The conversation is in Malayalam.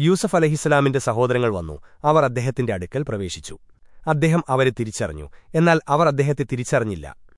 യൂസഫ് അലഹിസ്സലാമിന്റെ സഹോദരങ്ങൾ വന്നു. അവർ അദ്ദേഹത്തിന്റെ അടുക്കൽ പ്രവേശിച്ചു. അദ്ദേഹം അവരെ തിരിച്ചറിഞ്ഞു. എന്നാൽ അവർ അദ്ദേഹത്തെ തിരിച്ചറിഞ്ഞില്ല.